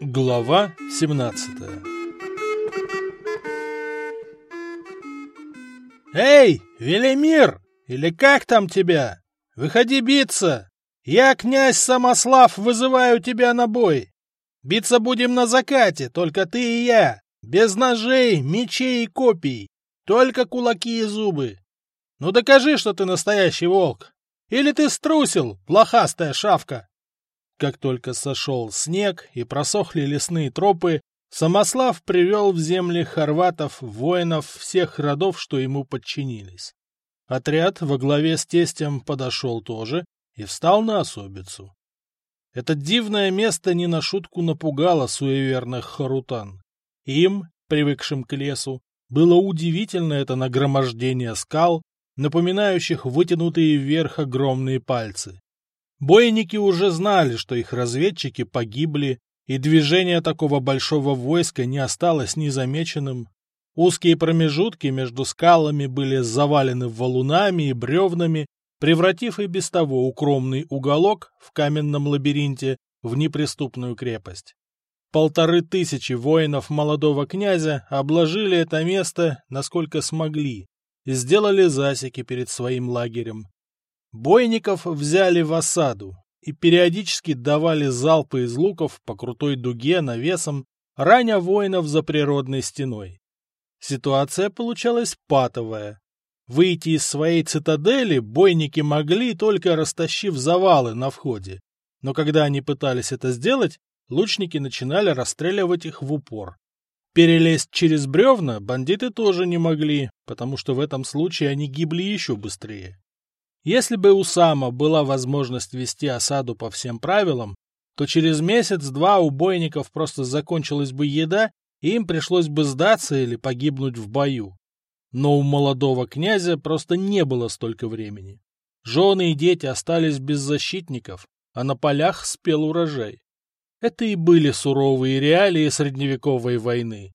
Глава 17 «Эй, Велимир! Или как там тебя? Выходи биться! Я, князь Самослав, вызываю тебя на бой! Биться будем на закате, только ты и я, без ножей, мечей и копий, только кулаки и зубы. Ну докажи, что ты настоящий волк! Или ты струсил, плохастая шавка!» Как только сошел снег и просохли лесные тропы, Самослав привел в земли хорватов воинов всех родов, что ему подчинились. Отряд во главе с тестем подошел тоже и встал на особицу. Это дивное место не на шутку напугало суеверных харутан. Им, привыкшим к лесу, было удивительно это нагромождение скал, напоминающих вытянутые вверх огромные пальцы. Бойники уже знали, что их разведчики погибли, и движение такого большого войска не осталось незамеченным. Узкие промежутки между скалами были завалены валунами и бревнами, превратив и без того укромный уголок в каменном лабиринте в неприступную крепость. Полторы тысячи воинов молодого князя обложили это место, насколько смогли, сделали засеки перед своим лагерем. Бойников взяли в осаду и периодически давали залпы из луков по крутой дуге навесом, раня воинов за природной стеной. Ситуация получалась патовая. Выйти из своей цитадели бойники могли, только растащив завалы на входе. Но когда они пытались это сделать, лучники начинали расстреливать их в упор. Перелезть через бревна бандиты тоже не могли, потому что в этом случае они гибли еще быстрее. Если бы у Сама была возможность вести осаду по всем правилам, то через месяц-два у бойников просто закончилась бы еда, и им пришлось бы сдаться или погибнуть в бою. Но у молодого князя просто не было столько времени. Жены и дети остались без защитников, а на полях спел урожай. Это и были суровые реалии средневековой войны.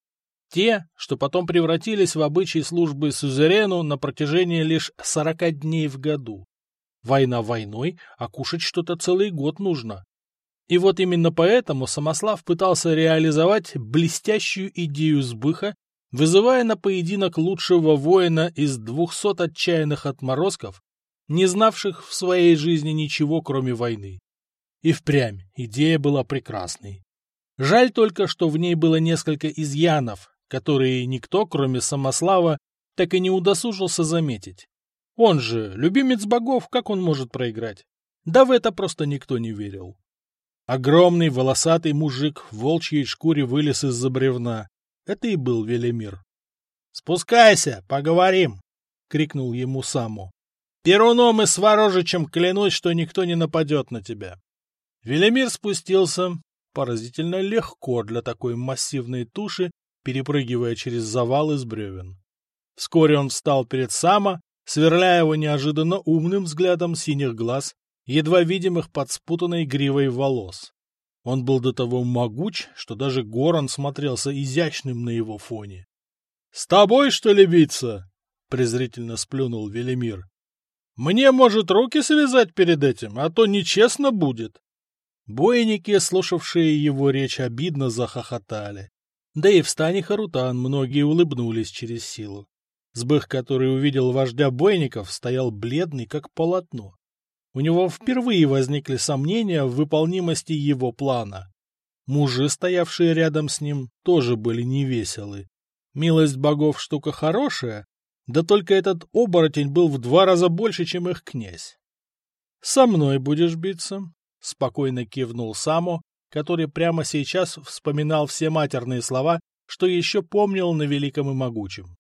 Те, что потом превратились в обычаи службы сюзерену на протяжении лишь сорока дней в году. Война войной, а кушать что-то целый год нужно. И вот именно поэтому Самослав пытался реализовать блестящую идею сбыха, вызывая на поединок лучшего воина из двухсот отчаянных отморозков, не знавших в своей жизни ничего, кроме войны. И впрямь идея была прекрасной. Жаль только, что в ней было несколько изъянов, которые никто, кроме Самослава, так и не удосужился заметить. Он же, любимец богов, как он может проиграть? Да в это просто никто не верил. Огромный волосатый мужик в волчьей шкуре вылез из-за бревна. Это и был Велимир. «Спускайся, поговорим!» — крикнул ему Саму. «Перуном и Сворожичем клянусь, что никто не нападет на тебя. Велимир спустился поразительно легко для такой массивной туши, перепрыгивая через завал из бревен. Вскоре он встал перед Сама, сверляя его неожиданно умным взглядом синих глаз, едва видимых под спутанной гривой волос. Он был до того могуч, что даже Горан смотрелся изящным на его фоне. — С тобой, что ли, биться? — презрительно сплюнул Велимир. — Мне, может, руки связать перед этим, а то нечестно будет. Бойники, слушавшие его речь, обидно захохотали. Да и в стане Харутан многие улыбнулись через силу. Сбых, который увидел вождя бойников, стоял бледный, как полотно. У него впервые возникли сомнения в выполнимости его плана. Мужи, стоявшие рядом с ним, тоже были невеселы. Милость богов штука хорошая, да только этот оборотень был в два раза больше, чем их князь. — Со мной будешь биться? — спокойно кивнул Само, который прямо сейчас вспоминал все матерные слова, что еще помнил на великом и могучем.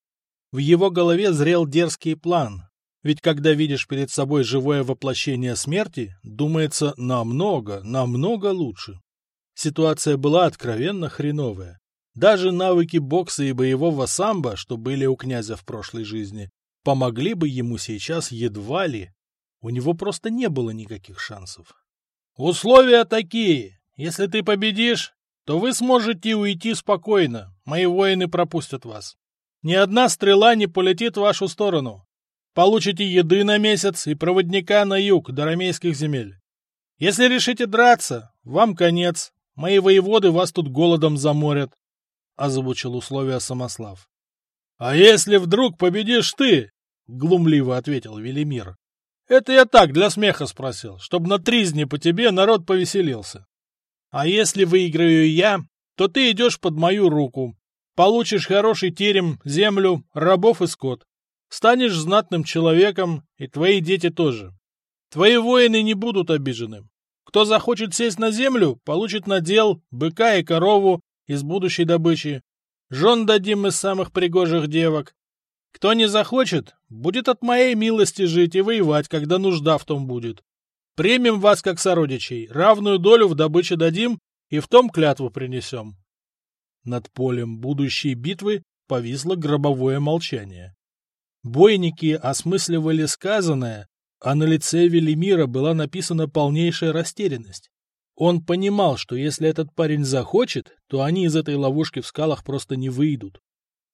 В его голове зрел дерзкий план, ведь когда видишь перед собой живое воплощение смерти, думается намного, намного лучше. Ситуация была откровенно хреновая. Даже навыки бокса и боевого самбо, что были у князя в прошлой жизни, помогли бы ему сейчас едва ли. У него просто не было никаких шансов. Условия такие. Если ты победишь, то вы сможете уйти спокойно. Мои воины пропустят вас. Ни одна стрела не полетит в вашу сторону. Получите еды на месяц и проводника на юг до ромейских земель. Если решите драться, вам конец. Мои воеводы вас тут голодом заморят, — озвучил условия Самослав. — А если вдруг победишь ты? — глумливо ответил Велимир. — Это я так, для смеха спросил, чтобы на тризне по тебе народ повеселился. А если выиграю я, то ты идешь под мою руку, получишь хороший терем, землю, рабов и скот. Станешь знатным человеком, и твои дети тоже. Твои воины не будут обижены. Кто захочет сесть на землю, получит надел, быка и корову из будущей добычи. Жен дадим из самых пригожих девок. Кто не захочет, будет от моей милости жить и воевать, когда нужда в том будет. Примем вас как сородичей, равную долю в добыче дадим и в том клятву принесем. Над полем будущей битвы повисло гробовое молчание. Бойники осмысливали сказанное, а на лице Велимира была написана полнейшая растерянность. Он понимал, что если этот парень захочет, то они из этой ловушки в скалах просто не выйдут.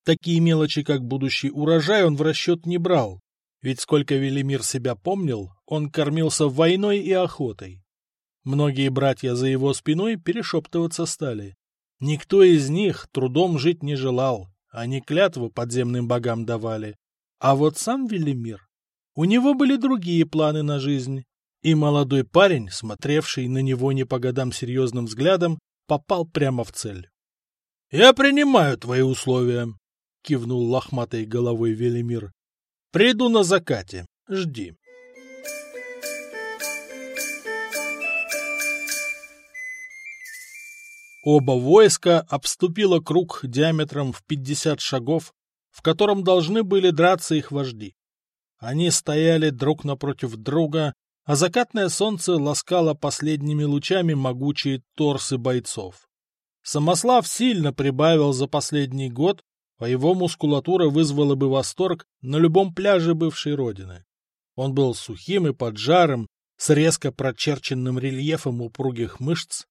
Такие мелочи, как будущий урожай, он в расчет не брал, ведь сколько Велимир себя помнил, он кормился войной и охотой. Многие братья за его спиной перешептываться стали. Никто из них трудом жить не желал, они клятву подземным богам давали. А вот сам Велимир у него были другие планы на жизнь, и молодой парень, смотревший на него не по годам серьезным взглядом, попал прямо в цель. — Я принимаю твои условия, — кивнул лохматой головой Велимир. — Приду на закате. Жди. Оба войска обступило круг диаметром в пятьдесят шагов, в котором должны были драться их вожди. Они стояли друг напротив друга, а закатное солнце ласкало последними лучами могучие торсы бойцов. Самослав сильно прибавил за последний год, а его мускулатура вызвала бы восторг на любом пляже бывшей родины. Он был сухим и поджарым, с резко прочерченным рельефом упругих мышц.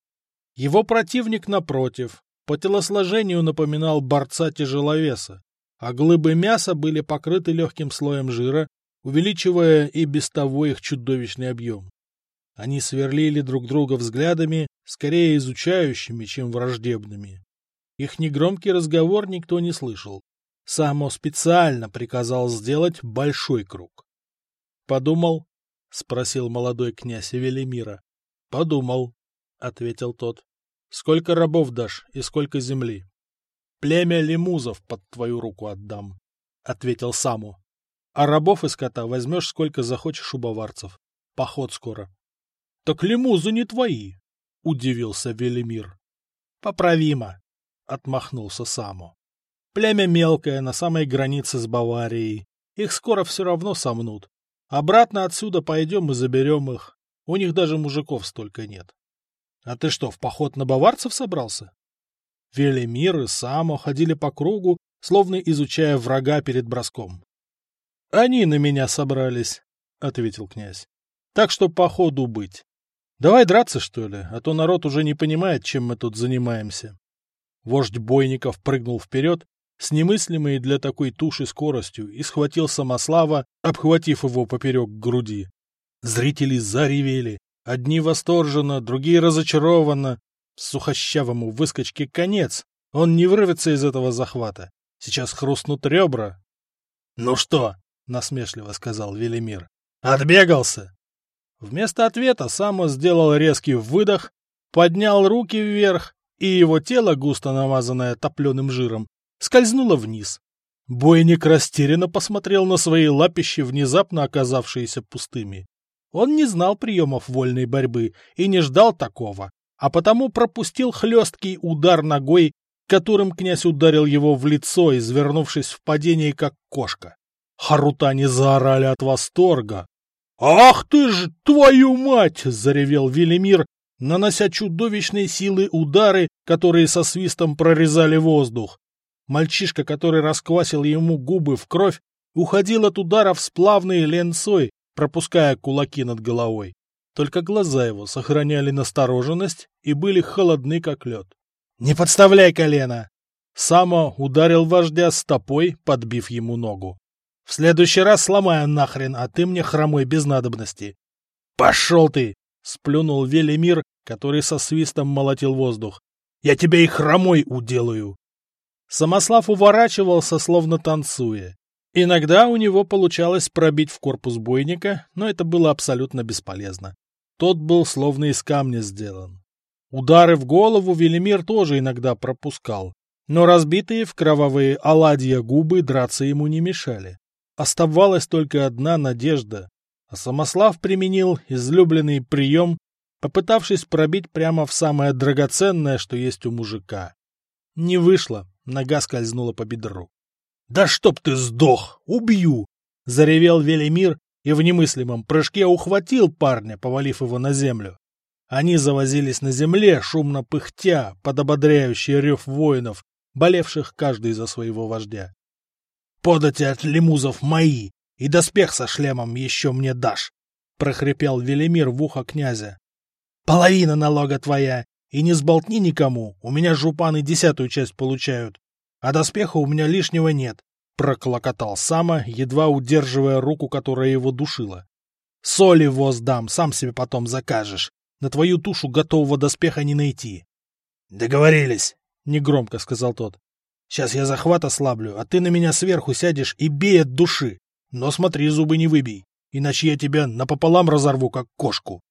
Его противник, напротив, по телосложению напоминал борца-тяжеловеса, а глыбы мяса были покрыты легким слоем жира, увеличивая и без того их чудовищный объем. Они сверлили друг друга взглядами, скорее изучающими, чем враждебными. Их негромкий разговор никто не слышал. Само специально приказал сделать большой круг. «Подумал?» — спросил молодой князь Велимира. «Подумал», — ответил тот. «Сколько рабов дашь и сколько земли?» «Племя лимузов под твою руку отдам», — ответил Саму. А рабов и скота возьмешь сколько захочешь у баварцев. Поход скоро. — Так лимузы не твои, — удивился Велимир. — Поправимо, — отмахнулся Саму. Племя мелкое, на самой границе с Баварией. Их скоро все равно сомнут. Обратно отсюда пойдем и заберем их. У них даже мужиков столько нет. А ты что, в поход на баварцев собрался? Велимир и Само ходили по кругу, словно изучая врага перед броском. — Они на меня собрались, — ответил князь. — Так что по ходу быть. Давай драться, что ли, а то народ уже не понимает, чем мы тут занимаемся. Вождь бойников прыгнул вперед с немыслимой для такой туши скоростью и схватил Самослава, обхватив его поперек груди. Зрители заревели, одни восторженно, другие разочарованно. Сухощавому выскочке конец, он не вырвется из этого захвата. Сейчас хрустнут ребра. — Ну что, — насмешливо сказал Велимир. «Отбегался!» Вместо ответа Само сделал резкий выдох, поднял руки вверх, и его тело, густо намазанное топленым жиром, скользнуло вниз. Бойник растерянно посмотрел на свои лапищи, внезапно оказавшиеся пустыми. Он не знал приемов вольной борьбы и не ждал такого, а потому пропустил хлесткий удар ногой, которым князь ударил его в лицо, извернувшись в падении, как кошка. Харутане заорали от восторга. «Ах ты ж, твою мать!» — заревел Велимир, нанося чудовищные силы удары, которые со свистом прорезали воздух. Мальчишка, который расквасил ему губы в кровь, уходил от ударов с плавной ленцой, пропуская кулаки над головой. Только глаза его сохраняли настороженность и были холодны, как лед. «Не подставляй колено!» Само ударил вождя стопой, подбив ему ногу. В следующий раз сломаю нахрен, а ты мне хромой без надобности. Пошел ты! Сплюнул Велимир, который со свистом молотил воздух. «Я тебя и хромой уделаю!» Самослав уворачивался, словно танцуя. Иногда у него получалось пробить в корпус бойника, но это было абсолютно бесполезно. Тот был словно из камня сделан. Удары в голову Велимир тоже иногда пропускал, но разбитые в кровавые оладья губы драться ему не мешали. Оставалась только одна надежда, а Самослав применил излюбленный прием, попытавшись пробить прямо в самое драгоценное, что есть у мужика. Не вышло, нога скользнула по бедру. «Да чтоб ты сдох! Убью!» — заревел Велимир и в немыслимом прыжке ухватил парня, повалив его на землю. Они завозились на земле, шумно пыхтя, под ободряющий рев воинов, болевших каждый за своего вождя. «Подати от лимузов мои, и доспех со шлемом еще мне дашь!» — прохрипел Велимир в ухо князя. «Половина налога твоя, и не сболтни никому, у меня жупаны десятую часть получают, а доспеха у меня лишнего нет», — проклокотал Сама, едва удерживая руку, которая его душила. «Соли воз дам, сам себе потом закажешь. На твою тушу готового доспеха не найти. — Договорились, — негромко сказал тот. — Сейчас я захват ослаблю, а ты на меня сверху сядешь и бей от души. Но смотри, зубы не выбей, иначе я тебя напополам разорву, как кошку.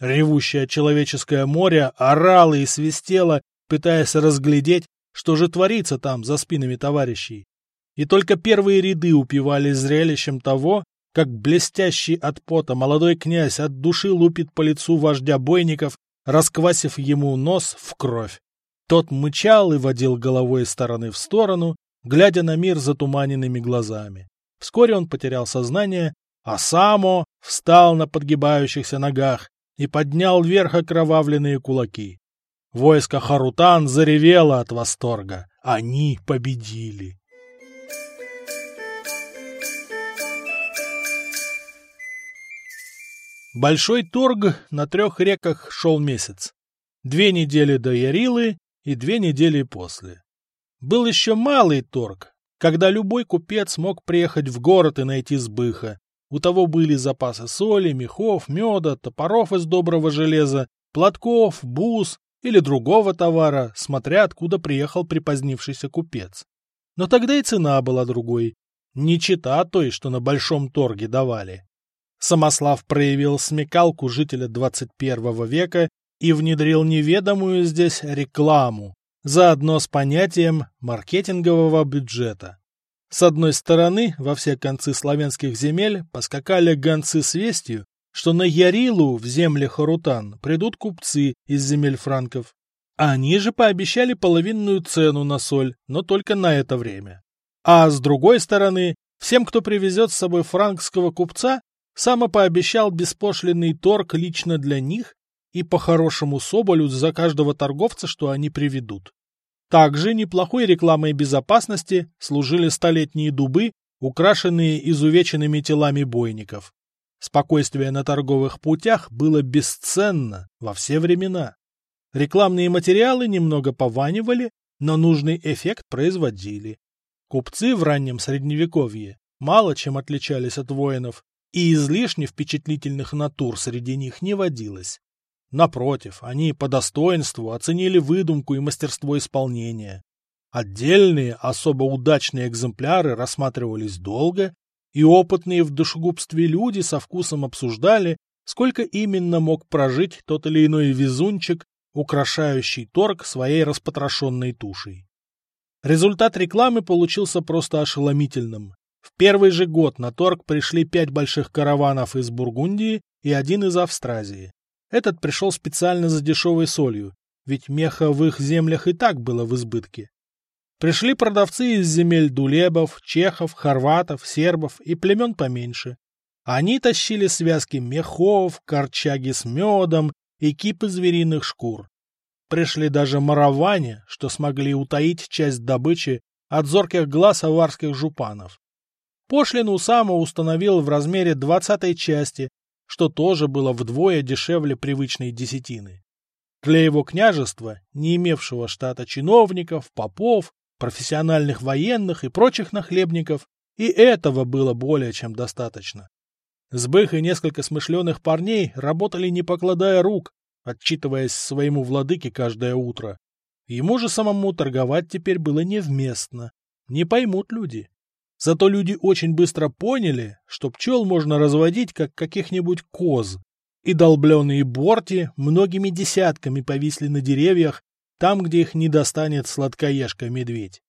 Ревущее человеческое море орало и свистело, пытаясь разглядеть, что же творится там за спинами товарищей. И только первые ряды упивались зрелищем того, как блестящий от пота молодой князь от души лупит по лицу вождя бойников, расквасив ему нос в кровь. Тот мычал и водил головой из стороны в сторону, глядя на мир затуманенными глазами. Вскоре он потерял сознание, а Само встал на подгибающихся ногах и поднял вверх окровавленные кулаки. Войско Харутан заревело от восторга. Они победили. Большой торг на трех реках шел месяц. Две недели до Ярилы и две недели после. Был еще малый торг, когда любой купец мог приехать в город и найти сбыха. У того были запасы соли, мехов, меда, топоров из доброго железа, платков, бус или другого товара, смотря откуда приехал припозднившийся купец. Но тогда и цена была другой, не чита той, что на большом торге давали. Самослав проявил смекалку жителя 21 века и внедрил неведомую здесь рекламу, заодно с понятием маркетингового бюджета. С одной стороны, во все концы славянских земель поскакали гонцы с вестью, что на Ярилу в земле Харутан придут купцы из земель франков. Они же пообещали половинную цену на соль, но только на это время. А с другой стороны, всем, кто привезет с собой франкского купца, Сама пообещал беспошлинный торг лично для них и по-хорошему Соболю за каждого торговца, что они приведут. Также неплохой рекламой безопасности служили столетние дубы, украшенные изувеченными телами бойников. Спокойствие на торговых путях было бесценно во все времена. Рекламные материалы немного пованивали, но нужный эффект производили. Купцы в раннем средневековье мало чем отличались от воинов, и излишне впечатлительных натур среди них не водилось. Напротив, они по достоинству оценили выдумку и мастерство исполнения. Отдельные, особо удачные экземпляры рассматривались долго, и опытные в душегубстве люди со вкусом обсуждали, сколько именно мог прожить тот или иной везунчик, украшающий торг своей распотрошенной тушей. Результат рекламы получился просто ошеломительным. В первый же год на торг пришли пять больших караванов из Бургундии и один из Австразии. Этот пришел специально за дешевой солью, ведь меха в их землях и так было в избытке. Пришли продавцы из земель дулебов, чехов, хорватов, сербов и племен поменьше. Они тащили связки мехов, корчаги с медом и кипы звериных шкур. Пришли даже мараване, что смогли утаить часть добычи от зорких глаз аварских жупанов. Пошлину Сама установил в размере двадцатой части, что тоже было вдвое дешевле привычной десятины. Для его княжества, не имевшего штата чиновников, попов, профессиональных военных и прочих нахлебников, и этого было более чем достаточно. Сбых и несколько смышленых парней работали не покладая рук, отчитываясь своему владыке каждое утро. Ему же самому торговать теперь было невместно. Не поймут люди. Зато люди очень быстро поняли, что пчел можно разводить, как каких-нибудь коз. И долбленные борти многими десятками повисли на деревьях, там, где их не достанет сладкоежка-медведь.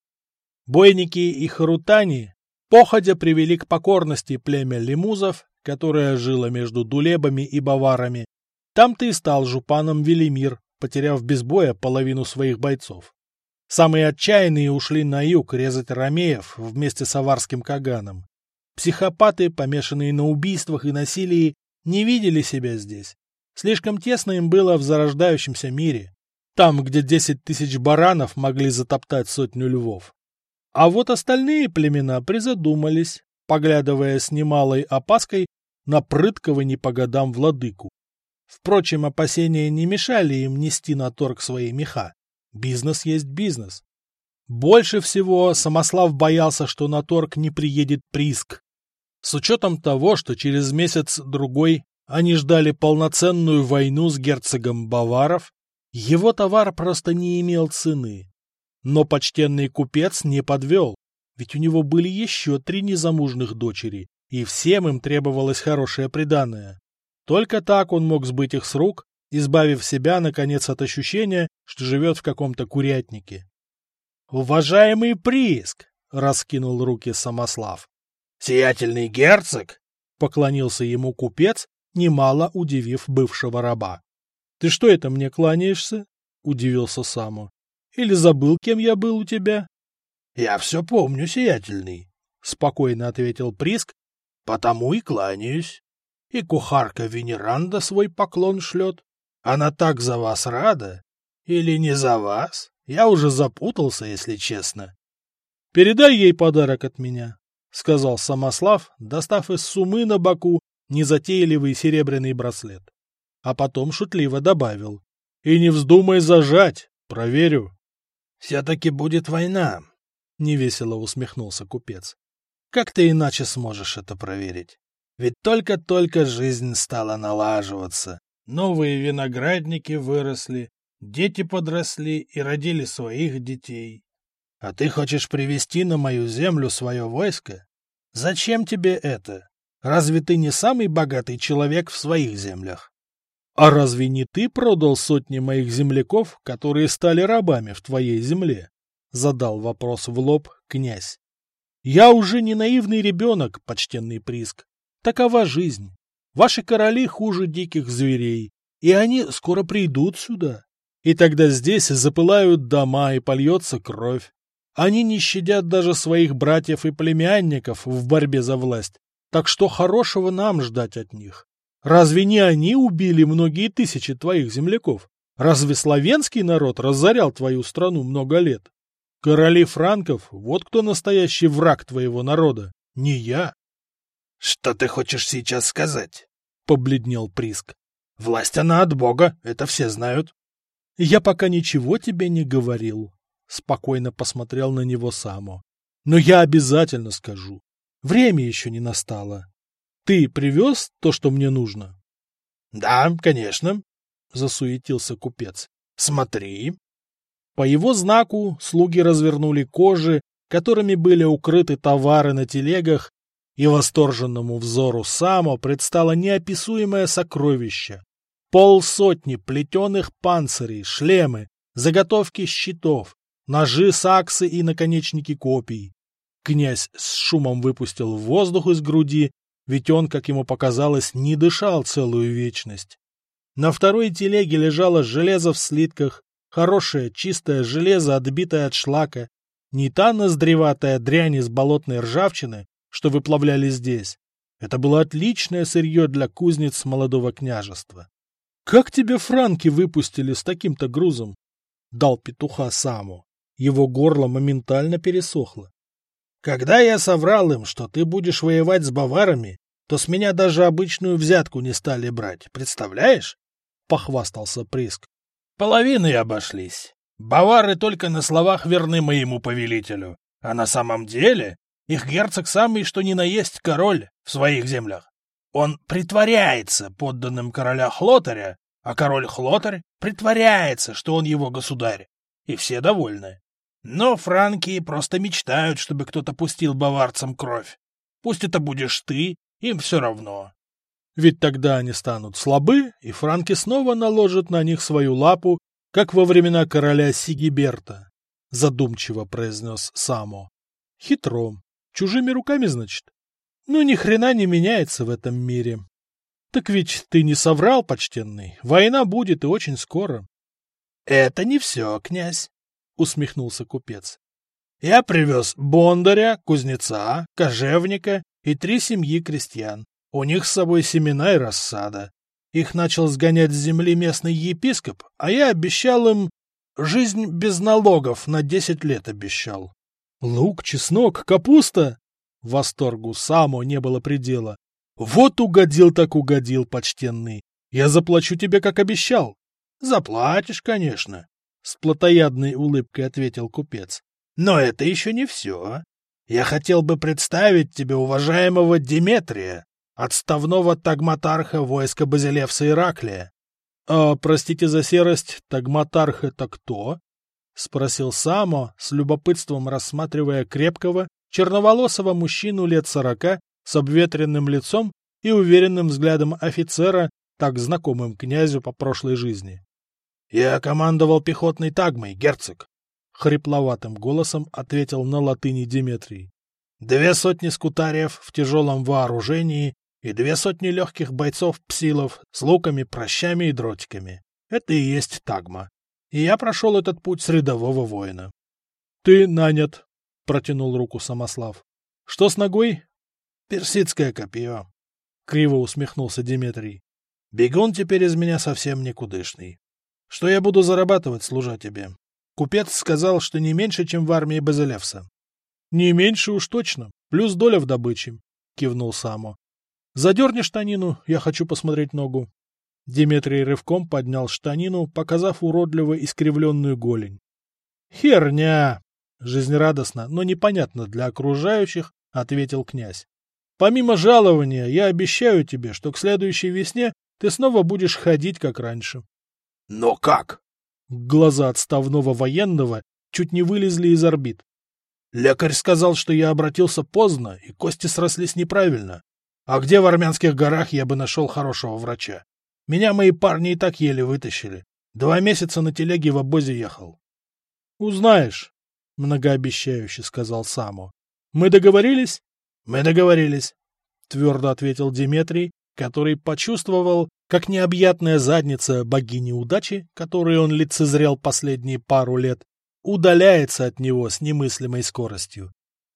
Бойники и харутани походя привели к покорности племя лимузов, которое жило между дулебами и баварами. Там-то и стал жупаном Велимир, потеряв без боя половину своих бойцов. Самые отчаянные ушли на юг резать ромеев вместе с аварским каганом. Психопаты, помешанные на убийствах и насилии, не видели себя здесь. Слишком тесно им было в зарождающемся мире, там, где десять тысяч баранов могли затоптать сотню львов. А вот остальные племена призадумались, поглядывая с немалой опаской на прыткого не по годам владыку. Впрочем, опасения не мешали им нести на торг свои меха. Бизнес есть бизнес. Больше всего Самослав боялся, что на торг не приедет Приск. С учетом того, что через месяц-другой они ждали полноценную войну с герцогом Баваров, его товар просто не имел цены. Но почтенный купец не подвел, ведь у него были еще три незамужных дочери, и всем им требовалось хорошее приданое. Только так он мог сбыть их с рук, избавив себя, наконец, от ощущения, что живет в каком-то курятнике. «Уважаемый Приск!» — раскинул руки Самослав. «Сиятельный герцог!» — поклонился ему купец, немало удивив бывшего раба. «Ты что это мне кланяешься?» — удивился Саму. «Или забыл, кем я был у тебя?» «Я все помню, сиятельный», — спокойно ответил Приск, — «потому и кланяюсь». И кухарка Венеранда свой поклон шлет. Она так за вас рада? Или не за вас? Я уже запутался, если честно. — Передай ей подарок от меня, — сказал Самослав, достав из сумы на боку незатейливый серебряный браслет. А потом шутливо добавил. — И не вздумай зажать, проверю. — Все-таки будет война, — невесело усмехнулся купец. — Как ты иначе сможешь это проверить? Ведь только-только жизнь стала налаживаться. Новые виноградники выросли, дети подросли и родили своих детей. А ты хочешь привести на мою землю свое войско? Зачем тебе это? Разве ты не самый богатый человек в своих землях? А разве не ты продал сотни моих земляков, которые стали рабами в твоей земле? Задал вопрос в лоб князь. Я уже не наивный ребенок, почтенный Приск. Такова жизнь. Ваши короли хуже диких зверей, и они скоро придут сюда. И тогда здесь запылают дома и польется кровь. Они не щадят даже своих братьев и племянников в борьбе за власть. Так что хорошего нам ждать от них? Разве не они убили многие тысячи твоих земляков? Разве славянский народ разорял твою страну много лет? Короли франков — вот кто настоящий враг твоего народа, не я. Что ты хочешь сейчас сказать? Побледнел Приск. Власть она от Бога, это все знают. Я пока ничего тебе не говорил. Спокойно посмотрел на него Само. Но я обязательно скажу. Время еще не настало. Ты привез то, что мне нужно? Да, конечно, засуетился купец. Смотри. По его знаку слуги развернули кожи, которыми были укрыты товары на телегах, и восторженному взору Само предстало неописуемое сокровище. Полсотни плетеных панцирей, шлемы, заготовки щитов, ножи, саксы и наконечники копий. Князь с шумом выпустил воздух из груди, ведь он, как ему показалось, не дышал целую вечность. На второй телеге лежало железо в слитках, хорошее чистое железо, отбитое от шлака, не та ноздреватая дрянь из болотной ржавчины, что выплавляли здесь. Это было отличное сырье для кузнец молодого княжества. «Как тебе франки выпустили с таким-то грузом?» — дал петуха саму. Его горло моментально пересохло. «Когда я соврал им, что ты будешь воевать с баварами, то с меня даже обычную взятку не стали брать, представляешь?» — похвастался Приск. «Половины обошлись. Бавары только на словах верны моему повелителю, а на самом деле их герцог самый что ни на есть король в своих землях. Он притворяется подданным короля Хлотаря, а король Хлотарь притворяется, что он его государь, и все довольны. Но франки просто мечтают, чтобы кто-то пустил баварцам кровь. Пусть это будешь ты, им все равно. Ведь тогда они станут слабы, и франки снова наложат на них свою лапу, как во времена короля Сигиберта, — задумчиво произнес Само. Хитром. Чужими руками, значит? Ну, ни хрена не меняется в этом мире. Так ведь ты не соврал, почтенный. Война будет и очень скоро. — Это не все, князь, — усмехнулся купец. — Я привез бондаря, кузнеца, кожевника и три семьи крестьян. У них с собой семена и рассада. Их начал сгонять с земли местный епископ, а я обещал им... Жизнь без налогов на десять лет обещал. Лук, чеснок, капуста? Восторгу Само не было предела. Вот угодил так угодил, почтенный. Я заплачу тебе, как обещал. Заплатишь, конечно, — с плотоядной улыбкой ответил купец. Но это еще не все. Я хотел бы представить тебе уважаемого Диметрия, отставного тагматарха войска Базилевса Ираклия. — А, простите за серость, тагматарх это кто? — спросил Само, с любопытством рассматривая крепкого, черноволосого мужчину лет сорока с обветренным лицом и уверенным взглядом офицера, так знакомым князю по прошлой жизни. — Я командовал пехотной тагмой, герцог, — хрипловатым голосом ответил на латыни Диметрий. — Две сотни скутариев в тяжелом вооружении и две сотни легких бойцов-псилов с луками, прощами и дротиками. Это и есть тагма. И я прошел этот путь с рядового воина. — Ты нанят, — протянул руку Самослав. — Что с ногой? — Персидское копье. Криво усмехнулся Дмитрий. — Бегун теперь из меня совсем никудышный. Что я буду зарабатывать, служа тебе? Купец сказал, что не меньше, чем в армии Базилевса. — Не меньше уж точно, плюс доля в добыче, — кивнул Само. Задерни штанину, я хочу посмотреть ногу. Диметрий рывком поднял штанину, показав уродливо искривленную голень. «Херня!» — жизнерадостно, но непонятно для окружающих, — ответил князь. «Помимо жалования, я обещаю тебе, что к следующей весне ты снова будешь ходить, как раньше». «Но как?» Глаза отставного военного чуть не вылезли из орбит. «Лекарь сказал, что я обратился поздно, и кости срослись неправильно. А где в армянских горах я бы нашел хорошего врача? Меня мои парни и так еле вытащили. Два месяца на телеге в обозе ехал. — Узнаешь, — многообещающе сказал Саму. — Мы договорились? — Мы договорились, — твердо ответил Диметрий, который почувствовал, как необъятная задница богини удачи, которой он лицезрел последние пару лет, удаляется от него с немыслимой скоростью.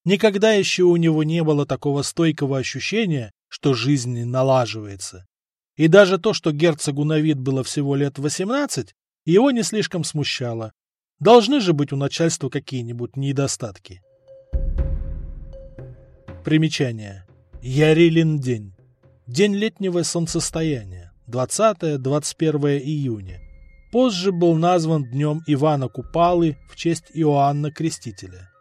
Никогда еще у него не было такого стойкого ощущения, что жизнь налаживается. И даже то, что герцогу на вид было всего лет восемнадцать, его не слишком смущало. Должны же быть у начальства какие-нибудь недостатки. Примечание. Ярилин день. День летнего солнцестояния. 20-21 июня. Позже был назван днем Ивана Купалы в честь Иоанна Крестителя.